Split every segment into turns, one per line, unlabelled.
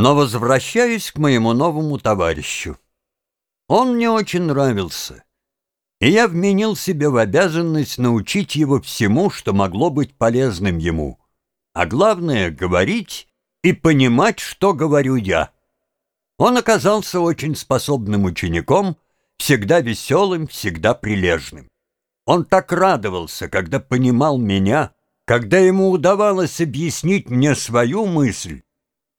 Но возвращаюсь к моему новому товарищу. Он мне очень нравился, и я вменил себе в обязанность научить его всему, что могло быть полезным ему, а главное — говорить и понимать, что говорю я. Он оказался очень способным учеником, всегда веселым, всегда прилежным. Он так радовался, когда понимал меня, когда ему удавалось объяснить мне свою мысль,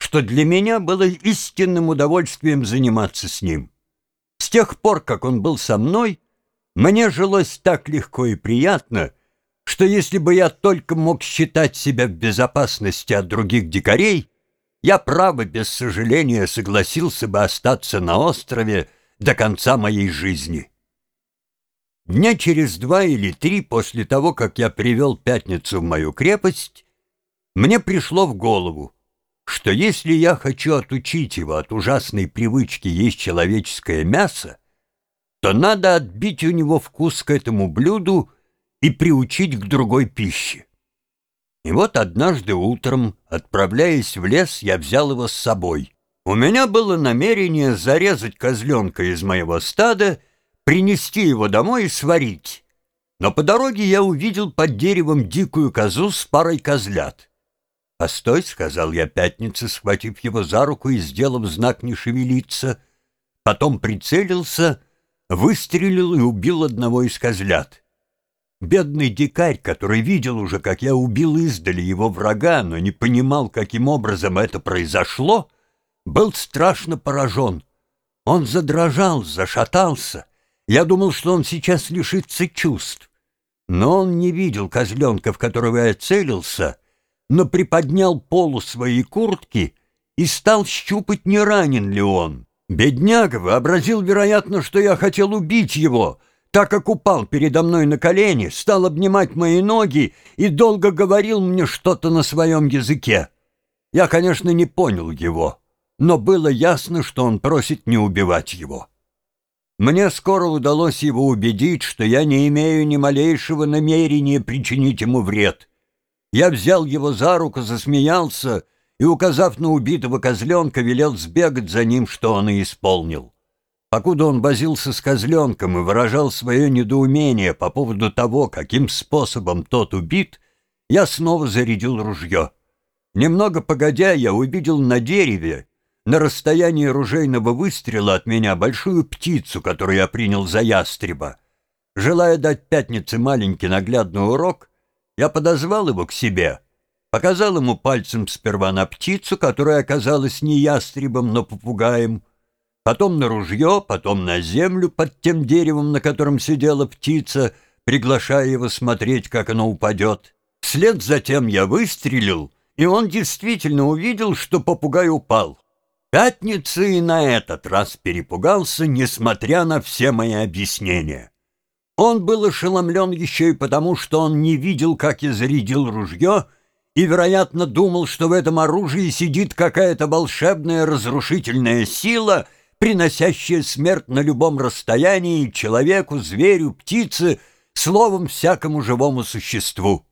что для меня было истинным удовольствием заниматься с ним. С тех пор, как он был со мной, мне жилось так легко и приятно, что если бы я только мог считать себя в безопасности от других дикарей, я, право, без сожаления согласился бы остаться на острове до конца моей жизни. Дня через два или три после того, как я привел пятницу в мою крепость, мне пришло в голову, что если я хочу отучить его от ужасной привычки есть человеческое мясо, то надо отбить у него вкус к этому блюду и приучить к другой пище. И вот однажды утром, отправляясь в лес, я взял его с собой. У меня было намерение зарезать козленка из моего стада, принести его домой и сварить. Но по дороге я увидел под деревом дикую козу с парой козлят. «Постой», — сказал я пятнице, схватив его за руку и сделав знак «не шевелиться». Потом прицелился, выстрелил и убил одного из козлят. Бедный дикарь, который видел уже, как я убил издали его врага, но не понимал, каким образом это произошло, был страшно поражен. Он задрожал, зашатался. Я думал, что он сейчас лишится чувств. Но он не видел козленка, в которого я целился, но приподнял полу своей куртки и стал щупать, не ранен ли он. Бедняга вообразил, вероятно, что я хотел убить его — так как упал передо мной на колени, стал обнимать мои ноги и долго говорил мне что-то на своем языке. Я, конечно, не понял его, но было ясно, что он просит не убивать его. Мне скоро удалось его убедить, что я не имею ни малейшего намерения причинить ему вред. Я взял его за руку, засмеялся и, указав на убитого козленка, велел сбегать за ним, что он и исполнил. Покуда он возился с козленком и выражал свое недоумение по поводу того, каким способом тот убит, я снова зарядил ружье. Немного погодя, я увидел на дереве, на расстоянии ружейного выстрела от меня, большую птицу, которую я принял за ястреба. Желая дать пятнице маленький наглядный урок, я подозвал его к себе, показал ему пальцем сперва на птицу, которая оказалась не ястребом, но попугаем, потом на ружье, потом на землю под тем деревом, на котором сидела птица, приглашая его смотреть, как оно упадет. Вслед затем я выстрелил, и он действительно увидел, что попугай упал. Пятница и на этот раз перепугался, несмотря на все мои объяснения. Он был ошеломлен еще и потому, что он не видел, как я зарядил ружье, и, вероятно, думал, что в этом оружии сидит какая-то волшебная разрушительная сила — приносящее смерть на любом расстоянии человеку, зверю, птице, словом, всякому живому существу.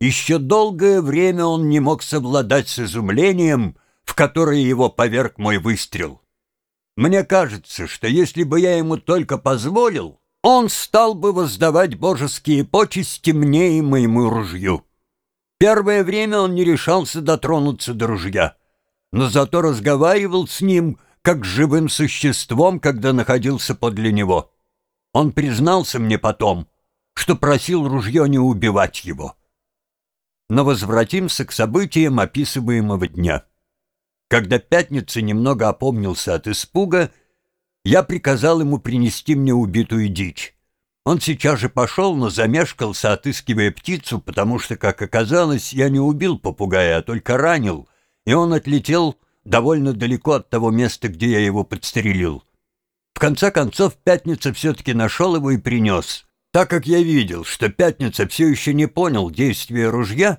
Еще долгое время он не мог совладать с изумлением, в которое его поверг мой выстрел. Мне кажется, что если бы я ему только позволил, он стал бы воздавать божеские почести мне и моему ружью. Первое время он не решался дотронуться до ружья, но зато разговаривал с ним — как живым существом, когда находился подле него. Он признался мне потом, что просил ружье не убивать его. Но возвратимся к событиям описываемого дня. Когда Пятница немного опомнился от испуга, я приказал ему принести мне убитую дичь. Он сейчас же пошел, но замешкался, отыскивая птицу, потому что, как оказалось, я не убил попугая, а только ранил, и он отлетел довольно далеко от того места, где я его подстрелил. В конце концов, Пятница все-таки нашел его и принес. Так как я видел, что Пятница все еще не понял действия ружья,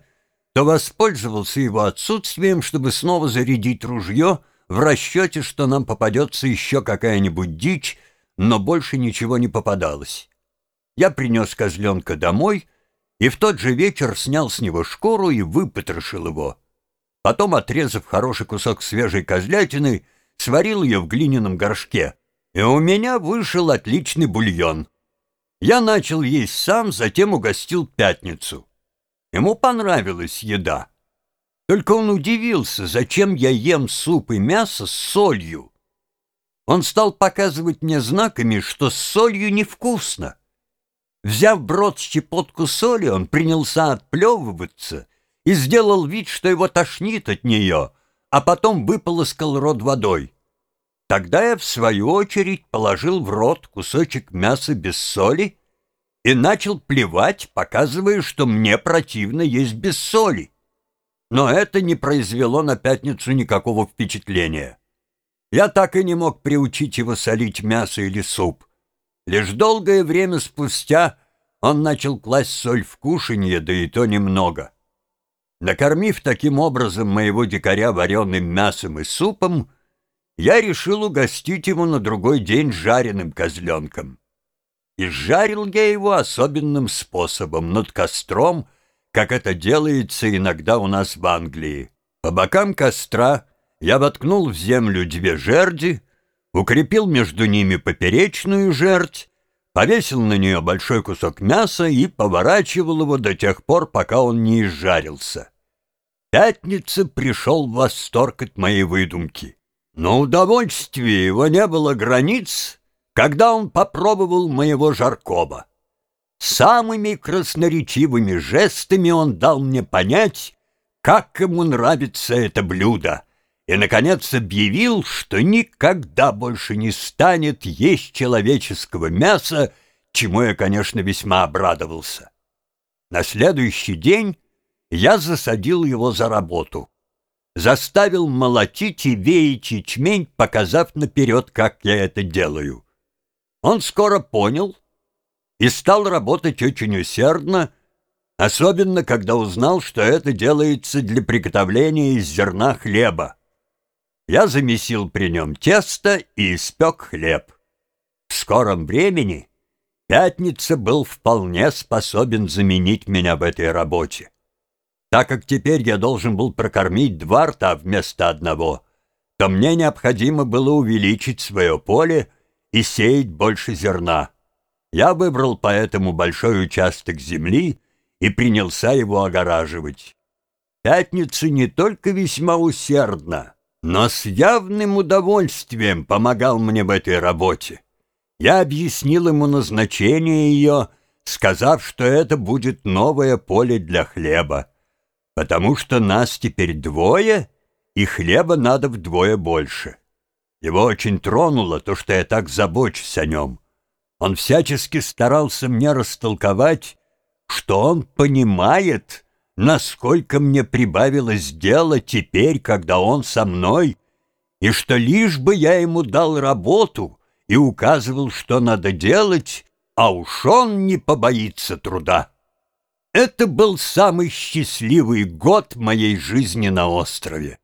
то воспользовался его отсутствием, чтобы снова зарядить ружье в расчете, что нам попадется еще какая-нибудь дичь, но больше ничего не попадалось. Я принес козленка домой и в тот же вечер снял с него шкуру и выпотрошил его. Потом, отрезав хороший кусок свежей козлятины, сварил ее в глиняном горшке, и у меня вышел отличный бульон. Я начал есть сам, затем угостил пятницу. Ему понравилась еда. Только он удивился, зачем я ем суп и мясо с солью. Он стал показывать мне знаками, что с солью невкусно. Взяв в рот щепотку соли, он принялся отплевываться и сделал вид, что его тошнит от нее, а потом выполоскал рот водой. Тогда я, в свою очередь, положил в рот кусочек мяса без соли и начал плевать, показывая, что мне противно есть без соли. Но это не произвело на пятницу никакого впечатления. Я так и не мог приучить его солить мясо или суп. Лишь долгое время спустя он начал класть соль в кушанье, да и то немного. Накормив таким образом моего дикаря вареным мясом и супом, я решил угостить его на другой день жареным козленком. И жарил я его особенным способом, над костром, как это делается иногда у нас в Англии. По бокам костра я воткнул в землю две жерди, укрепил между ними поперечную жердь, повесил на нее большой кусок мяса и поворачивал его до тех пор, пока он не изжарился. Пятница пришел в восторг от моей выдумки. Но удовольствия его не было границ, когда он попробовал моего жаркого. Самыми красноречивыми жестами он дал мне понять, как ему нравится это блюдо — и, наконец, объявил, что никогда больше не станет есть человеческого мяса, чему я, конечно, весьма обрадовался. На следующий день я засадил его за работу. Заставил молотить и веять ячмень, показав наперед, как я это делаю. Он скоро понял и стал работать очень усердно, особенно когда узнал, что это делается для приготовления из зерна хлеба. Я замесил при нем тесто и испек хлеб. В скором времени Пятница был вполне способен заменить меня в этой работе. Так как теперь я должен был прокормить два рта вместо одного, то мне необходимо было увеличить свое поле и сеять больше зерна. Я выбрал поэтому большой участок земли и принялся его огораживать. Пятница не только весьма усердно, но с явным удовольствием помогал мне в этой работе. Я объяснил ему назначение ее, сказав, что это будет новое поле для хлеба, потому что нас теперь двое, и хлеба надо вдвое больше. Его очень тронуло то, что я так забочусь о нем. Он всячески старался мне растолковать, что он понимает, насколько мне прибавилось дела теперь, когда он со мной, и что лишь бы я ему дал работу и указывал, что надо делать, а уж он не побоится труда. Это был самый счастливый год моей жизни на острове.